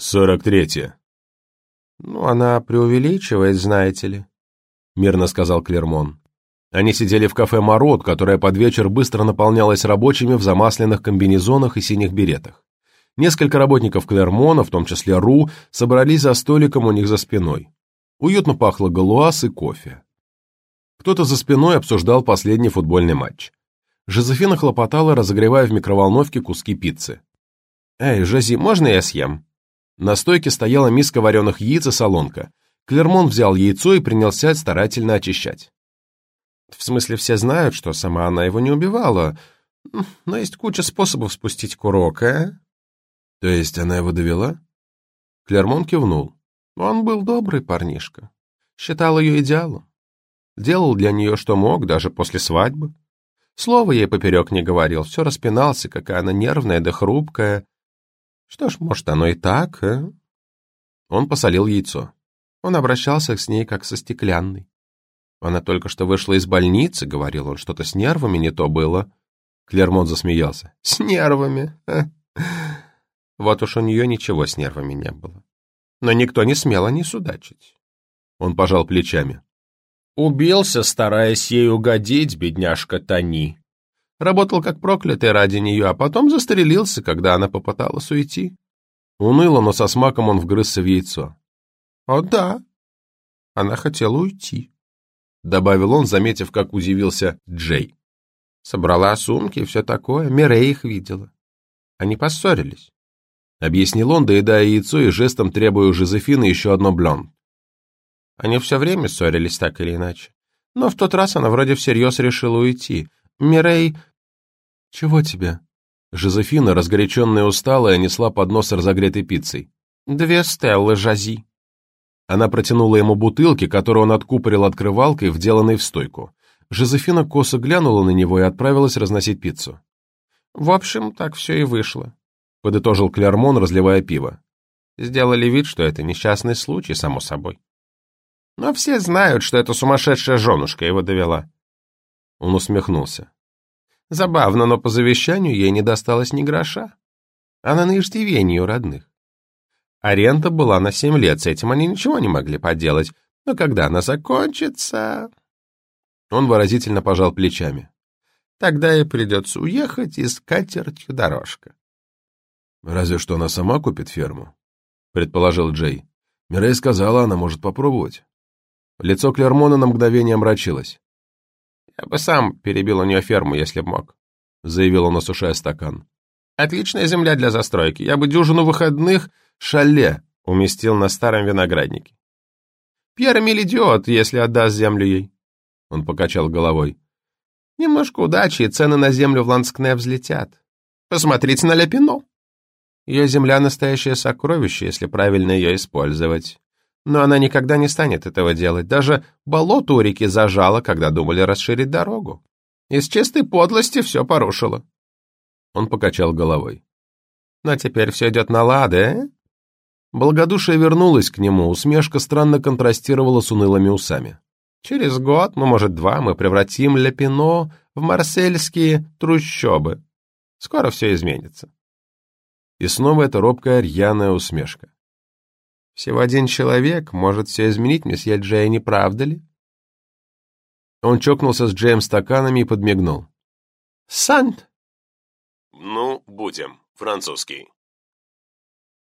«Сорок третье». «Ну, она преувеличивает, знаете ли», — мирно сказал Клермон. Они сидели в кафе «Мород», которое под вечер быстро наполнялось рабочими в замасленных комбинезонах и синих беретах. Несколько работников Клермона, в том числе Ру, собрались за столиком у них за спиной. Уютно пахло галуаз и кофе. Кто-то за спиной обсуждал последний футбольный матч. Жозефина хлопотала, разогревая в микроволновке куски пиццы. «Эй, Жози, можно я съем?» На стойке стояла миска вареных яиц и солонка. Клермон взял яйцо и принялся старательно очищать. В смысле, все знают, что сама она его не убивала, но есть куча способов спустить курок, а? То есть она его довела? Клермон кивнул. Он был добрый парнишка. Считал ее идеалом. Делал для нее, что мог, даже после свадьбы. Слова ей поперек не говорил, все распинался, какая она нервная да хрупкая. Что ж, может, оно и так, а? Он посолил яйцо. Он обращался с ней, как со стеклянной. Она только что вышла из больницы, говорил он, что-то с нервами не то было. Клермон засмеялся. С нервами? Вот уж у нее ничего с нервами не было. Но никто не смел о ней судачить. Он пожал плечами. Убился, стараясь ей угодить, бедняжка Тони. Работал как проклятый ради нее, а потом застрелился, когда она попыталась уйти. Уныло, но со смаком он вгрызся в яйцо. «О да, она хотела уйти», — добавил он, заметив, как удивился Джей. Собрала сумки и все такое, Мирей их видела. Они поссорились. Объяснил он, доедая яйцо и жестом требуя у Жозефины еще одно блон. Они все время ссорились так или иначе. Но в тот раз она вроде всерьез решила уйти. Мирей... «Чего тебе?» Жозефина, разгоряченная и усталая, несла поднос разогретой пиццей. «Две стеллы жази». Она протянула ему бутылки, которые он откупорил открывалкой, вделанной в стойку. Жозефина косо глянула на него и отправилась разносить пиццу. «В общем, так все и вышло. — подытожил Клермон, разливая пиво. «Сделали вид, что это несчастный случай, само собой. Но все знают, что эта сумасшедшая женушка его довела». Он усмехнулся. Забавно, но по завещанию ей не досталось ни гроша. Она на иждивении у родных. Аренда была на семь лет, с этим они ничего не могли поделать. Но когда она закончится... Он выразительно пожал плечами. Тогда ей придется уехать и с дорожка. «Разве что она сама купит ферму», — предположил Джей. Мирей сказала, она может попробовать. Лицо Клермона на мгновение омрачилось. «Я бы сам перебил у нее ферму, если б мог», — заявил он, осушая стакан. «Отличная земля для застройки. Я бы дюжину выходных шале уместил на старом винограднике. Пьер Эмиль идиот, если отдаст землю ей». Он покачал головой. «Немножко удачи, и цены на землю в Ланскне взлетят. Посмотрите на Ляпино. Ее земля — настоящее сокровище, если правильно ее использовать. Но она никогда не станет этого делать. Даже болото у реки зажало, когда думали расширить дорогу. Из чистой подлости все порушило. Он покачал головой. Но теперь все идет на лады, э? Благодушие вернулось к нему, усмешка странно контрастировала с унылыми усами. Через год, ну, может, два, мы превратим Лепино в марсельские трущобы. Скоро все изменится. И снова эта робкая рьяная усмешка. «Всего один человек может все изменить, месье Джей, не правда ли?» Он чокнулся с Джеем стаканами и подмигнул. «Сант!» «Ну, будем. Французский».